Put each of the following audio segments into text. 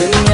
Tengo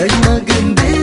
Dai magandi